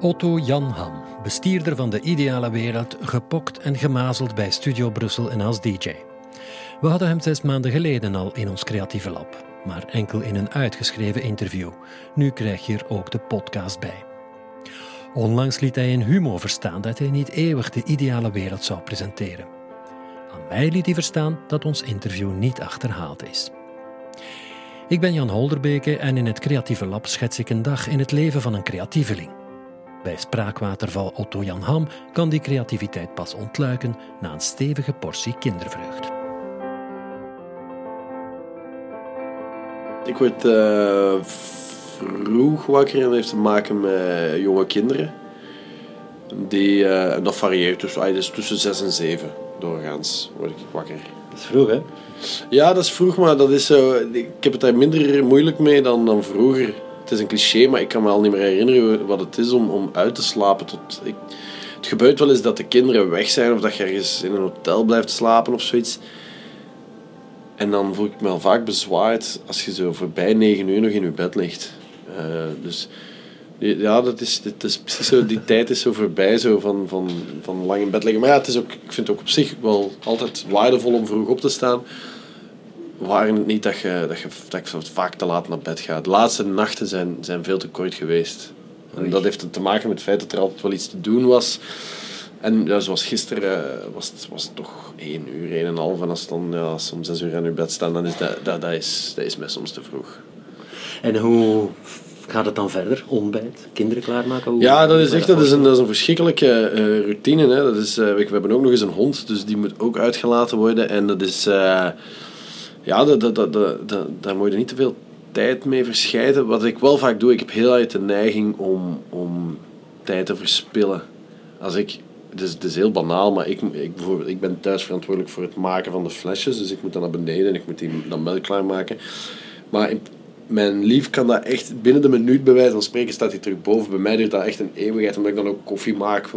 Otto Jan Ham, bestierder van de ideale wereld, gepokt en gemazeld bij Studio Brussel en als DJ. We hadden hem zes maanden geleden al in ons creatieve lab, maar enkel in een uitgeschreven interview. Nu krijg je er ook de podcast bij. Onlangs liet hij in humor verstaan dat hij niet eeuwig de ideale wereld zou presenteren. Aan mij liet hij verstaan dat ons interview niet achterhaald is. Ik ben Jan Holderbeke en in het Creatieve Lab schets ik een dag in het leven van een creatieveling. Bij spraakwaterval Otto Jan Ham kan die creativiteit pas ontluiken na een stevige portie kindervreugd. Ik word uh, vroeg wakker en dat heeft te maken met jonge kinderen. Die, uh, dat varieert dus, dus tussen 6 en 7 doorgaans word ik wakker. Dat is vroeg hè? Ja, dat is vroeg, maar dat is zo, ik heb het daar minder moeilijk mee dan, dan vroeger. Het is een cliché, maar ik kan me al niet meer herinneren wat het is om, om uit te slapen. Tot, ik, het gebeurt wel eens dat de kinderen weg zijn of dat je ergens in een hotel blijft slapen of zoiets. En dan voel ik me al vaak bezwaard als je zo voorbij negen uur nog in je bed ligt. Uh, dus ja, dat is, dat is precies zo, die tijd is zo voorbij zo van, van, van lang in bed liggen. Maar ja, het is ook, ik vind het ook op zich wel altijd waardevol om vroeg op te staan. Waren het niet dat je, dat je, dat je vaak te laat naar bed gaat. De laatste nachten zijn, zijn veel te kort geweest. En dat heeft te maken met het feit dat er altijd wel iets te doen was. En ja, zoals gisteren uh, was, het, was het toch één uur, één en een half. En als, dan, ja, om zes uur aan je bed staan, dan is dat, dat, dat, is, dat is mij soms te vroeg. En hoe gaat het dan verder? Ontbijt? Kinderen klaarmaken? Hoe ja, dat is echt dat is een, dat is een verschrikkelijke uh, routine. Hè. Dat is, uh, we, we hebben ook nog eens een hond, dus die moet ook uitgelaten worden. En dat is... Uh, ja, dat, dat, dat, dat, daar moet je niet te veel tijd mee verscheiden. Wat ik wel vaak doe, ik heb heel uit de neiging om, om tijd te verspillen. Als ik het is, heel banaal, maar ik, ik, bijvoorbeeld, ik ben thuis verantwoordelijk voor het maken van de flesjes. Dus ik moet dan naar beneden en ik moet die dan melk klaarmaken. Maar mijn lief kan dat echt binnen de minuut bij wijze van spreken staat hij terug boven. Bij mij duurt dat echt een eeuwigheid omdat ik dan ook koffie maak.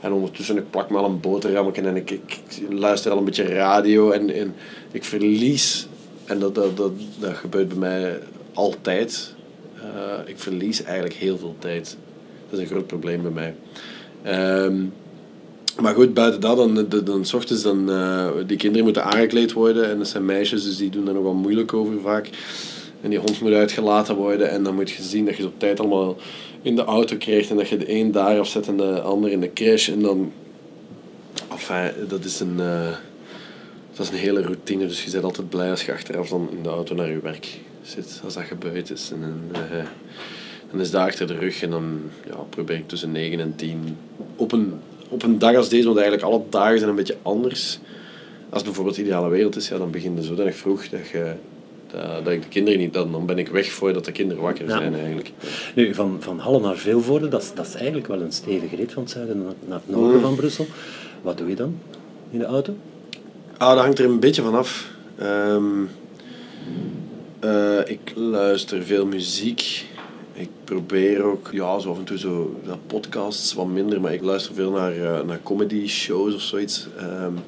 En ondertussen ik plak me een boterhammetje en ik, ik, luister al een beetje radio. En, en ik verlies, en dat, dat, dat, gebeurt bij mij altijd. Uh, ik verlies eigenlijk heel veel tijd. Dat is een groot probleem bij mij. Um, maar goed, buiten dat, dan, dan, s ochtends, dan, uh, die kinderen moeten aangekleed worden. En dat zijn meisjes, dus die doen daar nog wel moeilijk over vaak. En die hond moet uitgelaten worden. En dan moet je zien dat je het op tijd allemaal in de auto krijgt. En dat je de een daar afzet en de ander in de crash. En dan... Enfin, dat is een... Uh, dat is een hele routine. Dus je bent altijd blij als je achteraf dan in de auto naar je werk zit. Als dat gebeurd is. En, uh, dan is dat achter de rug. En dan ja, probeer ik tussen 9 en 10 op een op een dag als deze, want eigenlijk alle dagen zijn een beetje anders. Als bijvoorbeeld de ideale wereld is, ja, dan begin je zodanig vroeg dat, je, dat, dat ik de kinderen niet... Dan, dan ben ik weg voordat de kinderen wakker zijn eigenlijk. Nu, van, van Halle naar Vilvoorde, dat is, dat is eigenlijk wel een stevige rit van het zuiden naar, het noorden mm. van Brussel. Wat doe je dan in de auto? Ah, dat hangt er een beetje van af. Um, uh, ik luister veel muziek. Ik probeer ook, ja, zo af en toe zo ja, podcasts, wat minder, maar ik luister veel naar, uh, naar comedy shows of zoiets. Um,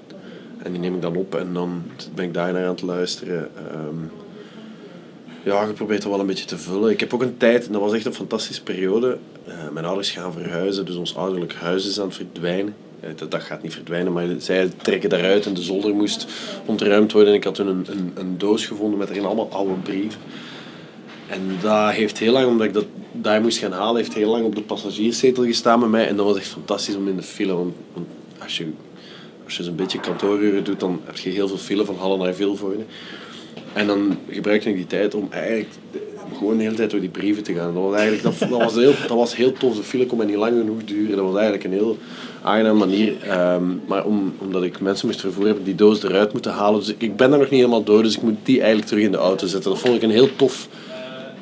en die neem ik dan op en dan ben ik daar naar aan het luisteren. Um, ja, je probeert er wel een beetje te vullen. Ik heb ook een tijd, en dat was echt een fantastische periode. Uh, mijn ouders gaan verhuizen, dus ons ouderlijk huis is aan het verdwijnen. Uh, dat, dat, gaat niet verdwijnen, maar zij trekken daaruit en de zolder moest ontruimd worden. En ik had toen een, een, een doos gevonden met erin allemaal oude brieven. En dat heeft heel lang, omdat ik dat daar moest gaan halen, heeft heel lang op de passagierszetel gestaan bij mij. En dat was echt fantastisch om in de file. Want, als je, als je zo'n beetje kantooruren doet, dan heb je heel veel file van Halle naar Vilvoorde. En dan gebruikte ik die tijd om eigenlijk gewoon de hele tijd door die brieven te gaan. Dat was eigenlijk dat, dat was heel, dat was heel tof. De file kon mij niet lang genoeg duren. Dat was eigenlijk een heel aangename manier. Um, maar om, omdat ik mensen moest vervoeren, heb ik die doos eruit moeten halen. Dus ik, ik ben daar nog niet helemaal door. Dus ik moet die eigenlijk terug in de auto zetten. Dat vond ik een heel tof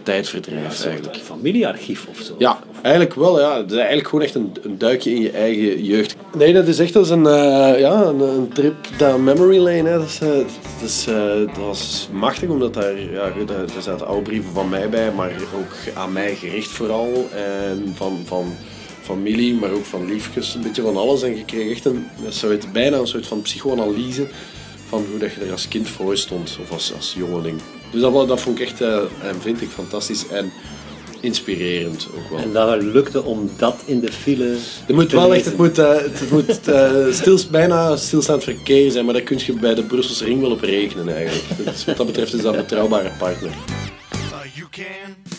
tijdverdrijf eigenlijk. Een familiearchief of zo? Ja, eigenlijk wel. Ja. Het is eigenlijk gewoon echt een, een duikje in je eigen jeugd. Nee, dat is echt als een, uh, ja, een, een, trip down memory lane. Hè. Dat, is, dat, is, uh, dat was machtig, omdat daar, ja, daar zaten oude brieven van mij bij, maar ook aan mij gericht vooral. En van, van familie, maar ook van liefjes, een beetje van alles. En je kreeg echt een, soort, bijna een soort van psychoanalyse van hoe dat je er als kind voor stond, of als, als jongeling. Dus dat, dat vond ik echt, en vind ik fantastisch. En inspirerend ook wel. En dat lukte om dat in de file Er moet te wel echt, lezen. het moet, eh, het moet eh, stils, bijna stilstaand verkeer zijn, maar daar kun je bij de Brusselse ring wel op rekenen eigenlijk. Dus wat dat betreft is dat een betrouwbare partner. Uh, you can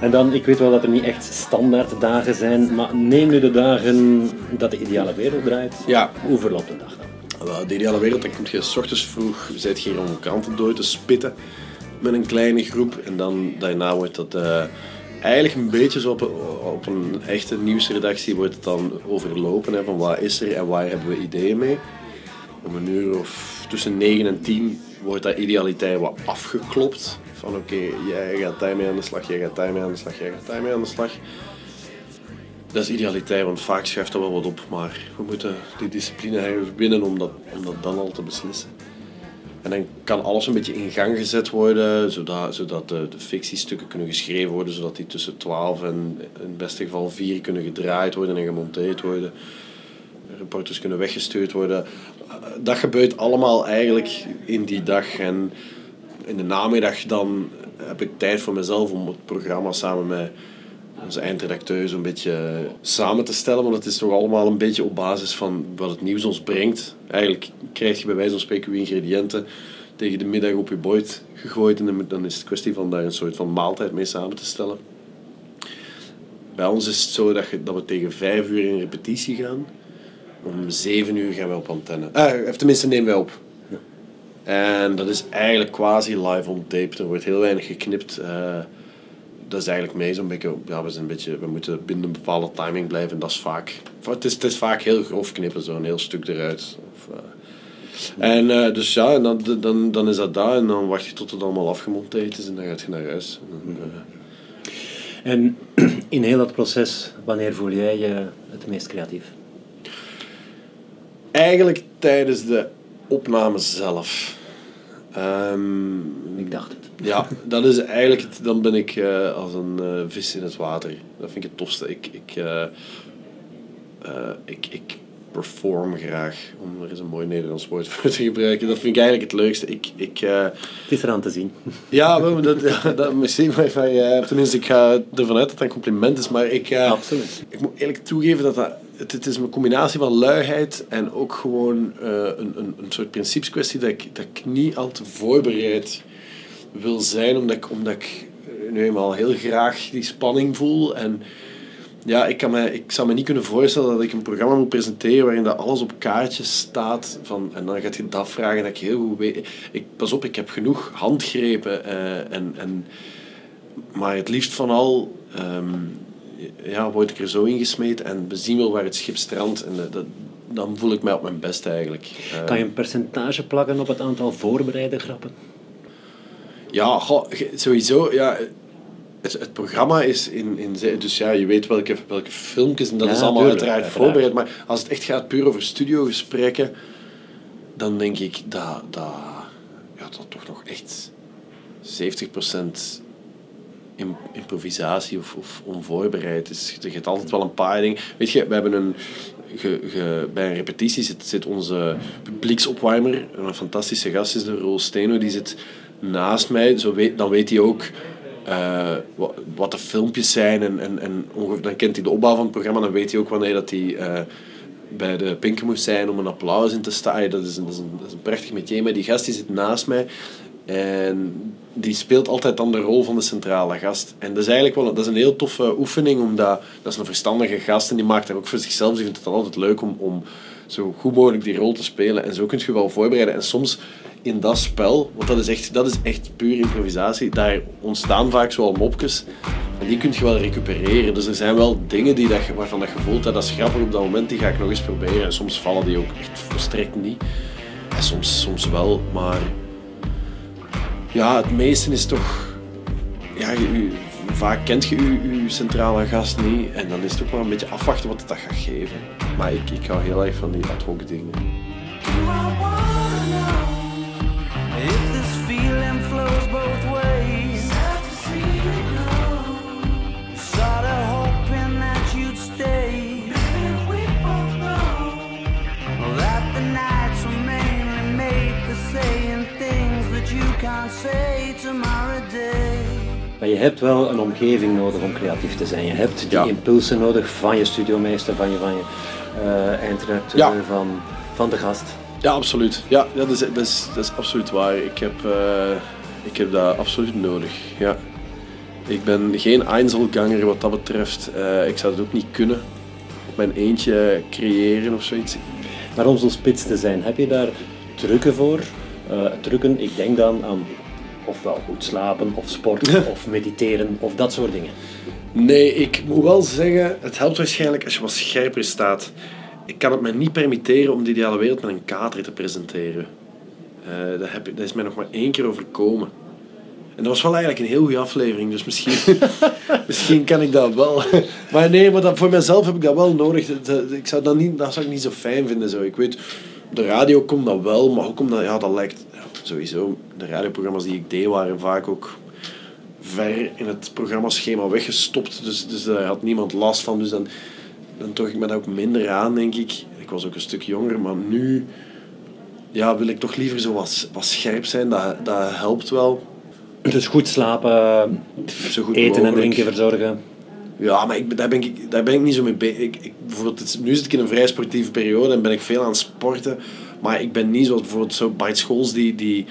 En dan, ik weet wel dat er niet echt standaard dagen zijn, maar neem nu de dagen dat de ideale wereld draait. Ja. Hoe verloopt een dag dan? Wel, De ideale wereld, dan kom je s ochtends vroeg, je zit hier om kranten door te spitten met een kleine groep. En dan daarna wordt dat eh, eigenlijk een beetje zo op, een- op een echte nieuwsredactie wordt het dan overlopen. Hè, van wat is er en waar hebben we ideeën mee. Om een uur of tussen 9 en 10 wordt dat idealiteit wat afgeklopt. Van oké, jij gaat daarmee aan de slag, jij gaat daarmee aan de slag, jij gaat daarmee aan de slag. Dat is idealiteit, want vaak schuift dat wel wat op, maar we moeten die discipline winnen om dat, om dat dan al te beslissen. En dan kan alles een beetje in gang gezet worden, zodat, zodat de, de fictiestukken kunnen geschreven worden, zodat die tussen 12 en in het beste geval 4 kunnen gedraaid worden en gemonteerd worden. Reporters kunnen weggestuurd worden. Dat gebeurt allemaal eigenlijk in die dag. En in de namiddag dan heb ik tijd voor mezelf om het programma samen met onze eindredacteur zo'n beetje samen te stellen. Want het is toch allemaal een beetje op basis van wat het nieuws ons brengt. Eigenlijk krijg je bij wijze van spreken ingrediënten tegen de middag op je bord gegooid. En dan is het kwestie van daar een soort van maaltijd mee samen te stellen. Bij ons is het zo dat, je, dat we tegen vijf uur in repetitie gaan. Om zeven uur gaan we op antenne. Of tenminste nemen wij op. En dat is eigenlijk quasi live on tape. Er wordt heel weinig geknipt. Eh, dat is eigenlijk mee zo'n beetje, ja, we, zijn een beetje, we moeten binnen een bepaalde timing blijven. En dat is vaak, het is, het is vaak heel grof knippen, zo een heel stuk eruit. Of, eh. En eh, dus ja, en dan, dan, dan is dat daar. En dan wacht je tot het allemaal afgemonteerd is en dan gaat je naar huis. En En in heel dat proces, wanneer voel jij je het meest creatief? eigenlijk tijdens de opname zelf. Ehm, Ik dacht het. Ja, dat is eigenlijk, het, dan ben ik eh, als een eh, vis in het water. Dat vind ik het tofste. Ik, ik, eh, ik, ik perform graag, om er eens een mooi Nederlands woord voor te gebruiken. Dat vind ik eigenlijk het leukste. Ik, ik, eh, Het is eraan te zien. ja, dat, ja, dat, misschien, maar tenminste, ik ga ervan uit dat dat een compliment is. Maar ik, Absoluut. ik moet eerlijk toegeven dat, dat het, het is een combinatie van luiheid en ook gewoon eh, een, een, een soort principeskwestie dat ik, dat ik niet al te voorbereid wil zijn, omdat ik, omdat ik eh, nu eenmaal heel graag die spanning voel. En ja, ik, kan me, ik zou me niet kunnen voorstellen dat ik een programma moet presenteren waarin dat alles op kaartjes staat. Van, en dan gaat je dat vragen dat ik heel goed weet. Ik, pas op, ik heb genoeg handgrepen. eh, en, en, maar het liefst van al ehm, ja, word ik er zo ingesmeed en we zien wel waar het schip strandt. En dat, dat- dan voel ik mij op mijn best eigenlijk. Eh, Kan je een percentage plakken op het aantal voorbereide grappen? Ja, goh, sowieso. Ja, het, het programma is in, in... Dus ja, je weet welke, welke filmpjes en dat Ja, is allemaal uiteraard voorbereid. Maar als het echt gaat puur over studiogesprekken, dan denk ik dat, dat, ja, dat toch nog echt 70% im- improvisatie of, of onvoorbereid is. Er gaat altijd wel een paar dingen... Weet je, we hebben een... Bij een repetitie zit, onze publieksopwarmer, een fantastische gast is de Roel Steno, die zit naast mij. Zo weet, dan weet hij ook eh, wat, de filmpjes zijn en, en, dan kent hij de opbouw van het programma. Dan weet hij ook wanneer dat hij eh, bij de Pinken moest zijn om een applaus in te staan. Dat is een prachtig metier, maar die gast die zit naast mij. En die speelt altijd dan de rol van de centrale gast. En dat is eigenlijk wel dat is een heel toffe oefening, omdat dat is een verstandige gast en die maakt daar ook voor zichzelf. Die vindt het altijd leuk om, om zo goed mogelijk die rol te spelen. En zo kun je wel voorbereiden. En soms in dat spel, want dat is echt, dat is echt puur improvisatie, daar ontstaan vaak zoal mopjes. En die kun je wel recupereren. Dus er zijn wel dingen die dat, waarvan dat je voelt dat dat is grappig op dat moment, die ga ik nog eens proberen. En soms vallen die ook echt volstrekt niet. En soms, soms wel, maar ja, het meeste is toch. Ja, vaak kent je je, je centrale gast niet. En dan is het ook wel een beetje afwachten wat het dat gaat geven. Maar ik, ik hou heel erg van die ad hoc dingen. Hebt wel een omgeving nodig om creatief te zijn. Je hebt die Ja. impulsen nodig van je studiomeester, van je, van je eindredacteur, Ja. van, van de gast. Ja, absoluut. Ja, dat, is, dat, is, dat is absoluut waar. Ik heb, eh, ik heb dat absoluut nodig. Ja. Ik ben geen Einzelganger wat dat betreft. Eh, ik zou het ook niet kunnen op mijn eentje creëren of zoiets. Maar om zo'n spits te zijn, heb je daar trucken voor? Trucken, ik denk dan aan ofwel goed slapen, of sporten, of mediteren, of dat soort dingen. Nee, ik moet wel zeggen, het helpt waarschijnlijk als je wat scherper staat. Ik kan het me niet permitteren om de ideale wereld met een kater te presenteren. Eh, dat, heb, dat is mij nog maar één keer overkomen. En dat was wel eigenlijk een heel goede aflevering, dus misschien, misschien kan ik dat wel. Maar nee, maar dat, voor mezelf heb ik dat wel nodig. Dat- dat- ik zou dat, niet, dat zou ik niet zo fijn vinden. Zo. Ik weet, op de radio komt dat wel, maar ook omdat, ja, dat lijkt sowieso. De radioprogramma's die ik deed waren vaak ook ver in het programmaschema weggestopt. Dus, dus daar had niemand last van. Dus dan, dan trok ik me daar ook minder aan, denk ik. Ik was ook een stuk jonger, maar nu ja, wil ik toch liever zo wat, wat scherp zijn. Dat, dat helpt wel. Dus goed slapen, Zo goed eten en drinken verzorgen. Ja, maar ik, daar, ben ik, daar ben ik niet zo mee bezig. Ik, bijvoorbeeld, nu zit ik in een vrij sportieve periode en ben ik veel aan het sporten. Maar ik ben niet zoals bijvoorbeeld zo Bart Scholes, die, die,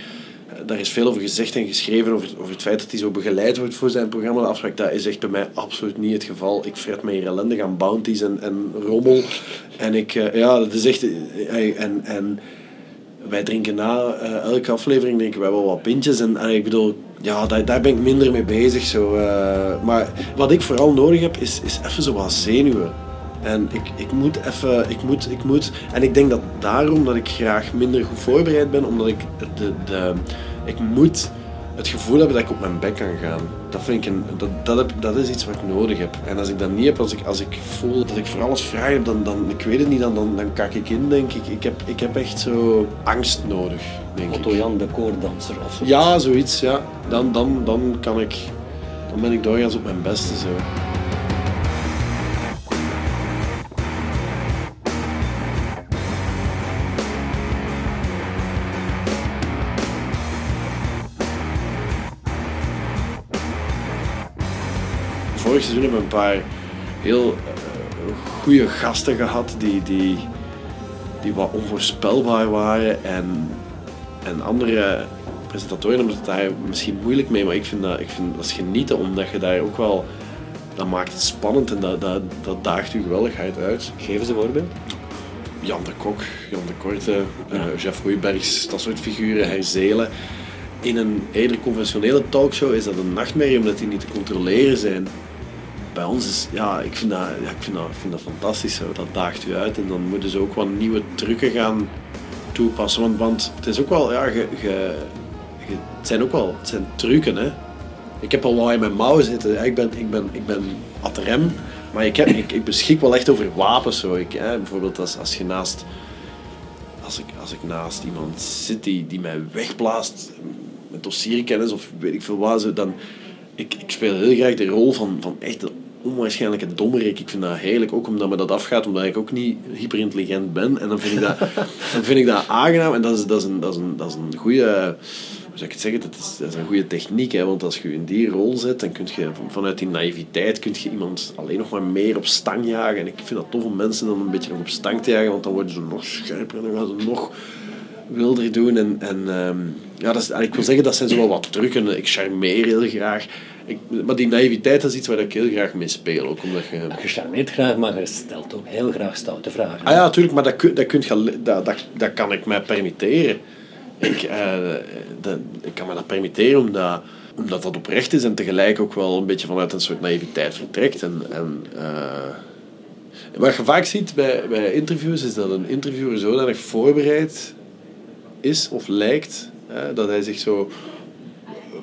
eh, daar is veel over gezegd en geschreven over, over het feit dat hij zo begeleid wordt voor zijn programma. De afspraak, dat is echt bij mij absoluut niet het geval. Ik fret me hier ellendig aan bounties en, en rommel. En ik, eh, ja, dat is echt... eh, en, en wij drinken na elke aflevering wij wel wat pintjes. En, en ik bedoel, ja, daar, daar ben ik minder mee bezig. Zo, maar wat ik vooral nodig heb, is, is even zo wat zenuwen. En ik, ik moet even, ik moet, ik moet. En ik denk dat daarom dat ik graag minder goed voorbereid ben, omdat ik de, de, ik moet het gevoel hebben dat ik op mijn bek kan gaan. Dat, vind ik een, dat, dat, heb, dat is iets wat ik nodig heb. En als ik dat niet heb, als ik, als ik voel dat ik voor alles vrij heb, dan, dan ik weet het niet, dan, dan, dan kak ik in, denk ik. Ik heb, ik heb echt zo angst nodig, denk ik. Otto Jan, de koordanser of zo. Ja, zoiets, ja. Dan, dan, dan kan ik, dan ben ik doorgaans op mijn beste zo. Vorig seizoen hebben we een paar heel goede gasten gehad die, die, die wat onvoorspelbaar waren en en andere presentatoren hebben het daar misschien moeilijk mee, maar ik vind dat, ik vind dat is genieten, omdat je daar ook wel... Dat maakt het spannend en dat, dat, dat daagt je geweldigheid uit. Geef eens een voorbeeld. Jan de Kok, Jan de Korte, eh, Jeff Roybergs, dat soort figuren, herzelen. In een eerder conventionele talkshow is dat een nachtmerrie, omdat die niet te controleren zijn. Bij ons is, ja, ik vind dat, ja, ik vind dat, vind dat fantastisch zo. Dat daagt u uit en dan moeten ze ook wat nieuwe trucken gaan toepassen. Want, want het is ook wel, ja, ge, ge- het zijn ook wel, het zijn trucken, hè. Ik heb al wat in mijn mouwen zitten. Ik ben, ik ben, ik ben ad rem, maar ik, heb, ik, ik beschik wel echt over wapens. Zo. Ik, hè, bijvoorbeeld als, als je naast... Als ik, als ik naast iemand zit die, die mij wegblaast met dossierkennis of weet ik veel wat, dan... Ik, ik speel heel graag de rol van, van echt onwaarschijnlijke dommerik. Ik vind dat heerlijk, ook omdat me dat afgaat, omdat ik ook niet hyperintelligent ben. En dan vind ik dat, dan vind ik dat aangenaam en dat is, dat is, een, dat is, een, dat is een goede hoe zou ik het zeggen, dat is, dat is een goede techniek. Hè? Want als je in die rol zet, dan kun je van- vanuit die naïviteit kun je iemand alleen nog maar meer op stang jagen. En ik vind dat tof om mensen dan een beetje op stang te jagen, want dan worden ze nog scherper en dan gaan ze nog wilder doen. En, en ehm, ja, dat is, ik wil zeggen, dat zijn zo wel wat trucken. Ik charmeer heel graag. Ik, maar die naïviteit dat is iets waar ik heel graag mee speel. Ook omdat je... Je charmeert graag, maar je stelt ook heel graag stoute vragen. Ah ja, natuurlijk, maar dat, kun, dat, kunt je, dat, dat, dat kan ik mij permitteren. Ik, eh, dat, ik kan me dat permitteren omdat, omdat dat oprecht is en tegelijk ook wel een beetje vanuit een soort naïviteit vertrekt. En, en, eh, wat je vaak ziet bij, bij interviews is dat een interviewer zodanig voorbereid is of lijkt hè, dat hij zich zo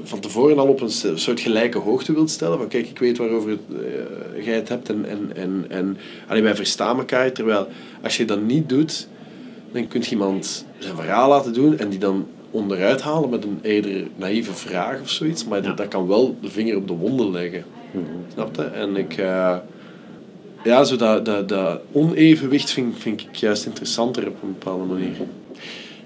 van tevoren al op een soort gelijke hoogte wilt stellen. Van kijk, ik weet waarover het, eh, jij het hebt en, en, en, en allee, wij verstaan elkaar. Terwijl als je dat niet doet, dan kun je iemand zijn verhaal laten doen en die dan onderuit halen met een eerder naïeve vraag of zoiets. Maar dat, dat kan wel de vinger op de wonden leggen. Snap je? En ik... eh, ja, zo dat, dat, dat onevenwicht vind, vind ik juist interessanter op een bepaalde manier.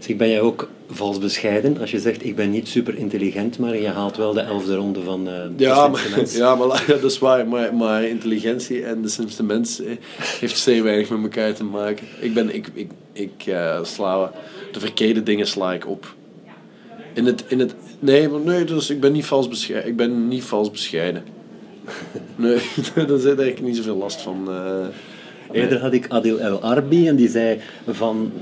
Zeg, ben jij ook vals bescheiden als je zegt ik ben niet super intelligent, maar je haalt wel de elfde ronde van eh, de Ja, maar, mens? ja, maar dat is waar. Maar, maar intelligentie en de slimste mens eh, heeft zeer weinig met elkaar te maken. Ik ben, ik, ik, ik eh, sla, de verkeerde dingen sla ik op. In het, in het, nee, maar nee, dus ik ben niet vals bescheiden. Ik ben niet vals bescheiden. Nee, daar zit eigenlijk niet zoveel last van. Eerder had ik Adil El Arbi en die zei van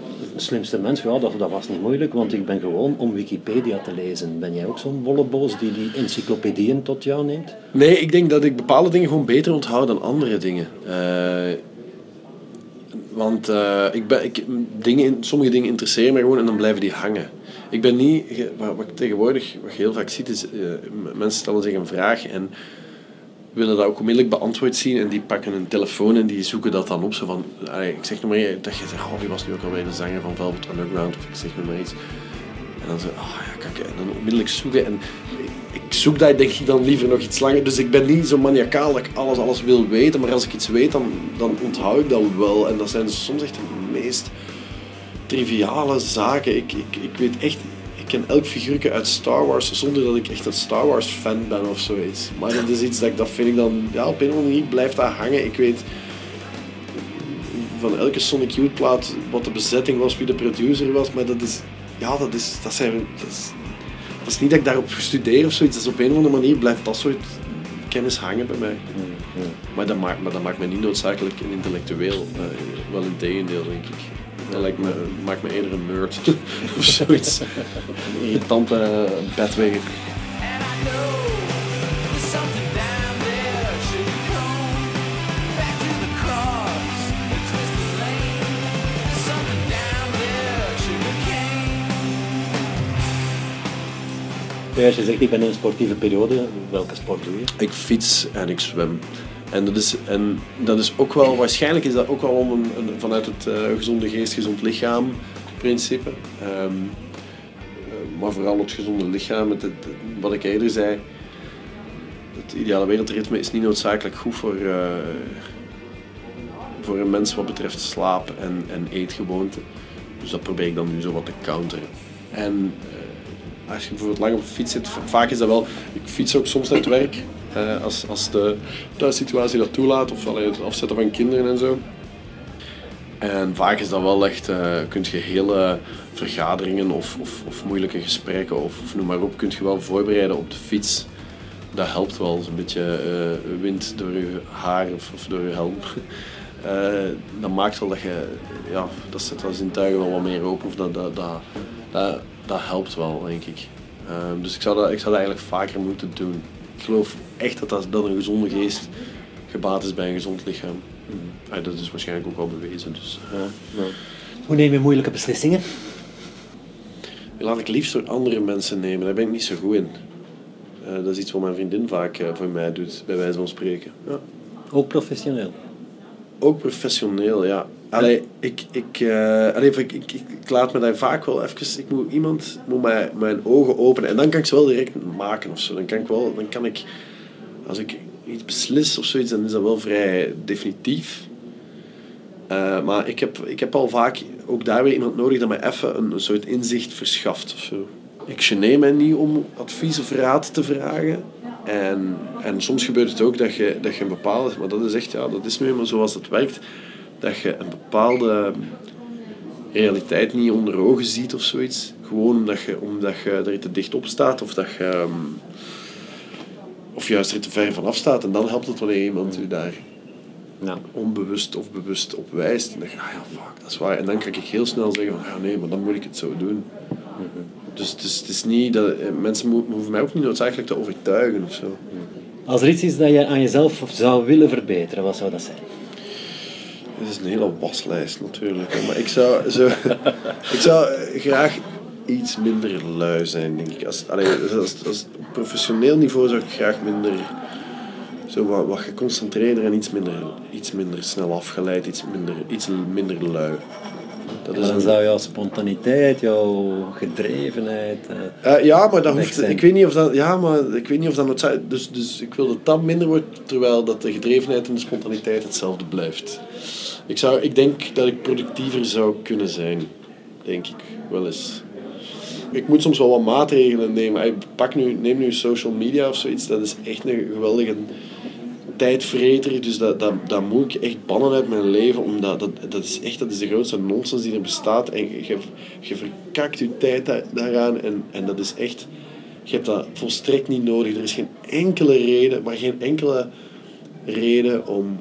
slimste mens, ja, dat, dat was niet moeilijk, want ik ben gewoon om Wikipedia te lezen. Ben jij ook zo'n bolleboos die die encyclopedieën tot jou neemt? Nee, ik denk dat ik bepaalde dingen gewoon beter onthoud dan andere dingen. Eh, want eh, ik ben, ik, dingen, sommige dingen interesseren me gewoon en dan blijven die hangen. Ik ben niet, wat, ik tegenwoordig, wat heel vaak ziet, is eh, mensen stellen zich een vraag en willen dat ook onmiddellijk beantwoord zien en die pakken een telefoon en die zoeken dat dan op. Zo van, ik zeg nog maar, dat je zegt, oh, die was nu ook alweer de zanger van Velvet Underground of ik zeg nog maar iets. En dan zo, ah ja, kijk, en dan onmiddellijk zoeken. En ik, zoek dat denk ik dan liever nog iets langer. Dus ik ben niet zo maniacaal dat ik alles, alles wil weten. Maar als ik iets weet, dan, dan onthoud ik dat wel. En dat zijn soms echt de meest triviale zaken. Ik, ik, ik weet echt, ken elk figuurtje uit Star Wars zonder dat ik echt een Star Wars fan ben of zoiets. Maar dat is iets dat ik, dat vind ik dan, ja, op een of andere manier blijft dat hangen. Ik weet van elke Sonic Youth plaat wat de bezetting was, wie de producer was, maar dat is, ja, dat is, dat zijn, dat is, dat is niet dat ik daarop studeer of zoiets. Dat is op een of andere manier blijft dat soort kennis hangen bij mij. Maar dat maakt, maar dat maakt mij niet noodzakelijk een intellectueel. eh, wel in tegendeel, denk ik. Dat lijkt me, maakt me eerder een nerd of zoiets. Een irritante bedweger. Came. Ja, als je zegt ik ben in een sportieve periode, welke sport doe je? Ik fiets en ik zwem. En dat is, en dat is ook wel, waarschijnlijk is dat ook wel om een, vanuit het eh, gezonde geest, gezond lichaam principe. Ehm, eh, maar vooral het gezonde lichaam, het, het- wat ik eerder zei. Het ideale wereldritme is niet noodzakelijk goed voor, eh, voor een mens wat betreft slaap en, en eetgewoonten. Dus dat probeer ik dan nu zo wat te counteren. En als je bijvoorbeeld lang op de fiets zit, va- vaak is dat wel... Ik fiets ook soms naar het werk, als, als de thuissituatie dat toelaat, of alleen het afzetten van kinderen en zo. En vaak is dat wel echt, eh kun je hele vergaderingen of, of, of moeilijke gesprekken of, noem maar op, kun je wel voorbereiden op de fiets. Dat helpt wel, zo'n beetje eh, wind door je haar of, door je helm. Eh, dat maakt wel dat je, ja, dat zet dat zintuigen wel wat meer open. Of dat, dat, dat, dat, dat helpt wel, denk ik. Ehm, dus ik zou, dat, ik zou dat eigenlijk vaker moeten doen. Ik geloof echt dat, dat, dat een gezonde geest gebaat is bij een gezond lichaam. Ah, dat is waarschijnlijk ook wel bewezen. Dus, eh, Hoe neem je moeilijke beslissingen? laat ik liefst door andere mensen nemen. Daar ben ik niet zo goed in. Eh, dat is iets wat mijn vriendin vaak eh, voor mij doet, bij wijze van spreken. Ja. Ook professioneel. Ook professioneel, ja. Allee, ik, ik, eh, allee, ik, ik, ik, laat me daar vaak wel even... Ik moet, iemand moet mij, mijn ogen openen. En dan kan ik ze wel direct maken of zo. Dan kan ik wel... Dan kan ik... Als ik iets beslis of zoiets, dan is dat wel vrij definitief. Eh, maar ik heb, ik heb al vaak ook daar weer iemand nodig dat mij even een, soort inzicht verschaft of zo. Ik geneer mij niet om advies of raad te vragen. En, en soms gebeurt het ook dat je, dat je een bepaalde... Maar dat is echt, ja, dat is nu eenmaal zoals het werkt. Dat je een bepaalde realiteit niet onder ogen ziet of zoiets. Gewoon omdat je, omdat je er te dicht op staat of dat je... ehm, of juist er te ver vanaf staat. En dan helpt het wanneer iemand u daar Ja. onbewust of bewust op wijst. En dan denk je, ah ja, fuck, dat is waar. En dan kan ik heel snel zeggen van, ja nee, maar dan moet ik het zo doen. Dus het is, het is niet dat... eh, Mensen hoeven mij ook niet noodzakelijk te overtuigen of zo. Als er iets is dat je aan jezelf zou willen verbeteren, wat zou dat zijn? Het is een hele waslijst natuurlijk. Maar ik zou, zo, ik zou graag iets minder lui zijn, denk ik. Als, als, op professioneel niveau zou ik graag minder... Zo wat, wat geconcentreerder en iets minder, iets minder snel afgeleid, iets minder, iets minder lui. Dat En is dan een- zou jouw spontaniteit, jouw gedrevenheid... eh, Eh, ja, maar dat hoeft, zijn. ik weet niet of dat, ja, maar ik weet niet of dat noodzakelijk, dus, dus ik wil dat dat minder wordt, terwijl dat de gedrevenheid en de spontaniteit hetzelfde blijft. Ik, zou, ik denk dat ik productiever zou kunnen zijn. denk ik wel eens. Ik moet soms wel wat maatregelen nemen. Ey, Pak nu, neem nu social media of zoiets. Dat is echt een geweldige tijdvreter. Dus dat, dat, dat moet ik echt bannen uit mijn leven. Omdat dat, dat is echt dat is de grootste nonsens die er bestaat. En je, je verkakt je tijd da- daaraan. En, en dat is echt... Je hebt dat volstrekt niet nodig. Er is geen enkele reden, maar geen enkele reden om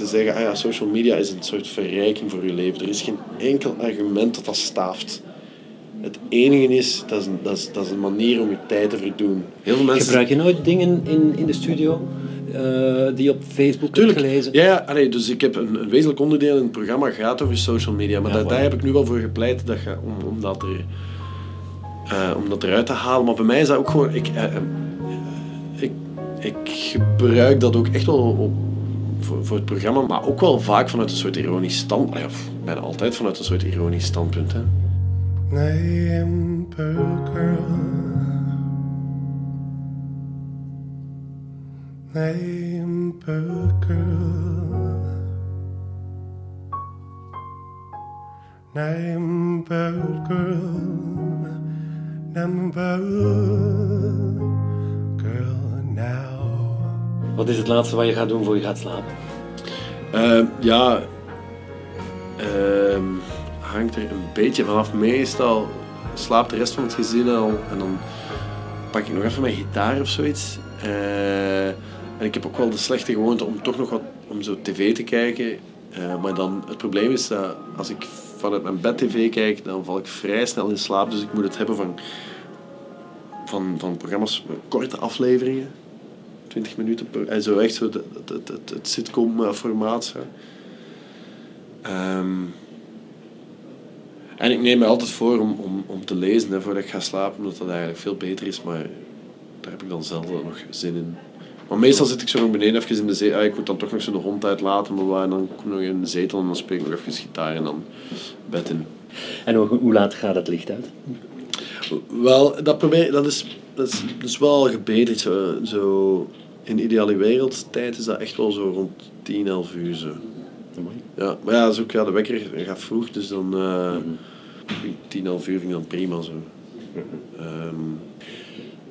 te zeggen, ah ja, social media is een soort verrijking voor je leven. Er is geen enkel argument dat dat staaft. Het enige is, dat is een, dat is, dat is een manier om je tijd te verdoen. Heel veel mensen... Gebruik je nooit dingen in, in de studio eh, die je op Facebook Tuurlijk. hebt gelezen? Ja, ja allee, dus ik heb een, een wezenlijk onderdeel in het programma gaat over social media. Maar Ja, daar, daar heb ik nu wel voor gepleit dat je, om, om, dat er, eh, om dat eruit te halen. Maar bij mij is dat ook gewoon... Ik, eh, ik, ik gebruik dat ook echt wel op, voor, het programma. Maar ook wel vaak vanuit een soort ironisch stand. Ja, pff, bijna altijd vanuit een soort ironisch standpunt. Hè. Name. Name. Name girl Wat is het laatste wat je gaat doen voor je gaat slapen? Eh, ja, ehm, hangt er een beetje vanaf. Meestal slaapt de rest van het gezin al en dan pak ik nog even mijn gitaar of zoiets. Eh, en ik heb ook wel de slechte gewoonte om toch nog wat om zo tv te kijken. Eh, maar dan, het probleem is dat als ik vanuit mijn bed tv kijk, dan val ik vrij snel in slaap. Dus ik moet het hebben van, van, van programma's, korte afleveringen. 20 minuten per... En zo echt zo het, het, het, sitcom-formaat. Zo. Ehm, en ik neem me altijd voor om, om, om te lezen hè, voordat ik ga slapen, omdat dat eigenlijk veel beter is. Maar daar heb ik dan zelden nog zin in. Maar meestal zit ik zo nog beneden even in de zetel. Ah, ik moet dan toch nog zo de hond uitlaten, maar en dan kom ik nog in de zetel en dan speel ik nog even gitaar en dan bed in. En hoe, hoe laat gaat het licht uit? Wel, dat, probeer, dat, is, dat, is, dat is wel gebeterd. Zo, zo, in de ideale wereldtijd is dat echt wel zo rond 10, 11 uur. Zo. Ja, maar ja, dat is ook, ja, de wekker gaat vroeg, dus dan 10, 11 uur vind ik dan prima zo. Ehm,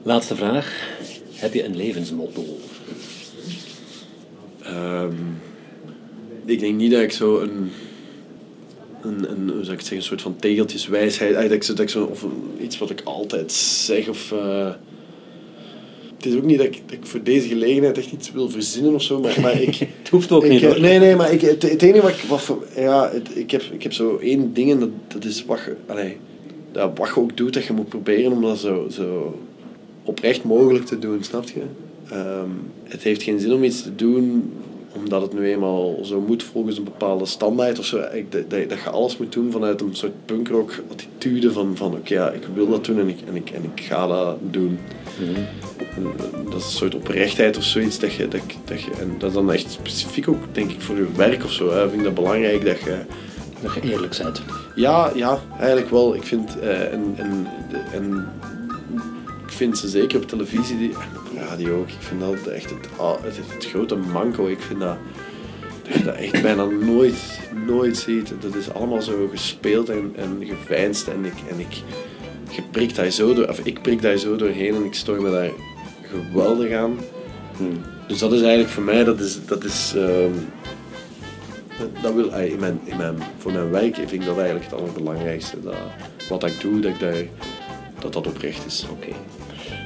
Laatste vraag. Heb je een levensmotto? Ehm, ik denk niet dat ik zo een, een, een, hoe zou ik het zeggen, een soort van tegeltjeswijsheid, eh, dat ik zo, dat ik zo, of een- iets wat ik altijd zeg, of... eh, het is ook niet dat ik, dat ik voor deze gelegenheid echt iets wil verzinnen of zo, maar, maar ik... Het hoeft ook ik, niet hoor. Nee, nee, maar ik, het, het enige wat ik... Wat ja, het, ik, heb, ik heb zo één ding en dat, dat is wat je... Allee, dat wat je ook doet, dat je moet proberen om dat zo, zo oprecht mogelijk te doen, snap je? Ehm, het heeft geen zin om iets te doen omdat het nu eenmaal zo moet volgens een bepaalde standaard of zo. Ik, dat, dat, dat je alles moet doen vanuit een soort punkrock attitude van, van oké, ja, ik wil dat doen en ik, en ik, en ik ga dat doen. En, eh, dat is een soort oprechtheid of zoiets. Dat je, dat, dat je, en dat is dan echt specifiek ook, denk ik, voor je werk of zo. Hè, vind ik dat belangrijk dat je... Dat je eerlijk bent. Ja, ja, eigenlijk wel. Ik vind, eh, en, en ik vind ze zeker op televisie die, op radio ook. Ik vind dat echt het, het, het grote manco. Ik vind dat, dat je dat echt bijna nooit, nooit ziet. Dat is allemaal zo gespeeld en, en geveinsd. En ik, en ik, je prikt daar zo door, of ik prik daar zo doorheen en ik stoor me daar geweldig aan. Dus dat is eigenlijk voor mij, dat is, dat is ehm, dat wil, in mijn, in mijn, voor mijn werk vind ik dat eigenlijk het allerbelangrijkste. Dat, wat ik doe, dat ik daar, dat, dat oprecht is. Oké.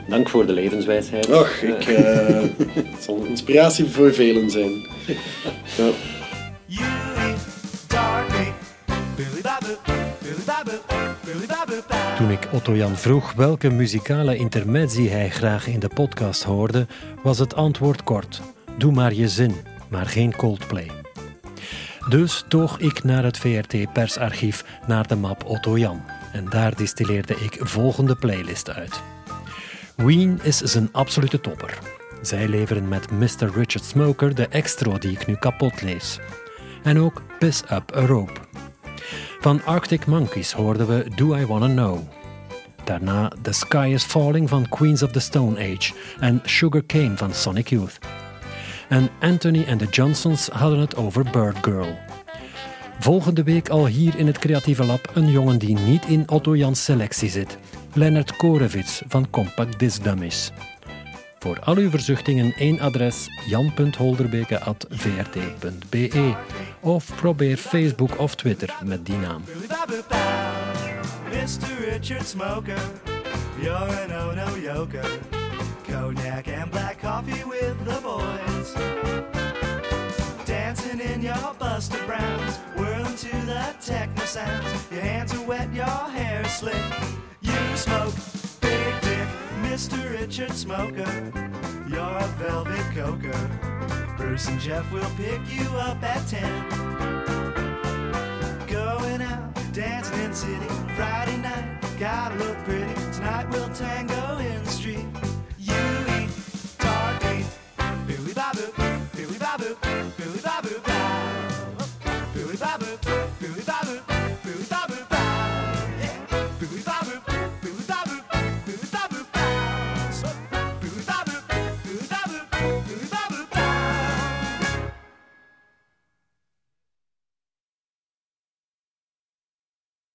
Dank voor de levenswijsheid. Och, ik, eh, het zal een inspiratie voor velen zijn. Ja. Toen ik Otto Jan vroeg welke muzikale intermezzi hij graag in de podcast hoorde, was het antwoord kort: Doe maar je zin, maar geen Coldplay. Dus toog ik naar het VRT-persarchief naar de map Otto Jan. En daar distilleerde ik volgende playlist uit. Ween is zijn absolute topper. Zij leveren met Mr. Richard Smoker de extra die ik nu kapot lees. En ook Piss Up a Rope. Van Arctic Monkeys hoorden we Do I Wanna Know. Daarna The Sky is Falling van Queens of the Stone Age en Sugar Cane van Sonic Youth. En Anthony en de Johnsons hadden het over Bird Girl. Volgende week al hier in het Creatieve Lab een jongen die niet in Otto Jans selectie zit. Lennart Korevits van Compact Disc Dummies. Voor al uw verzuchtingen één adres jan.holderbeke.vrt.be of probeer Facebook of Twitter met die naam. Mr. Richard Smoker, you're an oh-no yoker. Cognac and black coffee with the boys. Dancing in your Buster Browns, whirling to the techno sounds. Your hands are wet, your hair is slick. You smoke big dick, Mr. Richard Smoker. You're a velvet coker. Bruce and Jeff will pick you up at 10 going out, dancing in city. Friday night, gotta look pretty. Tonight we'll tango